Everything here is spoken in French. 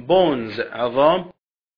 bones عظام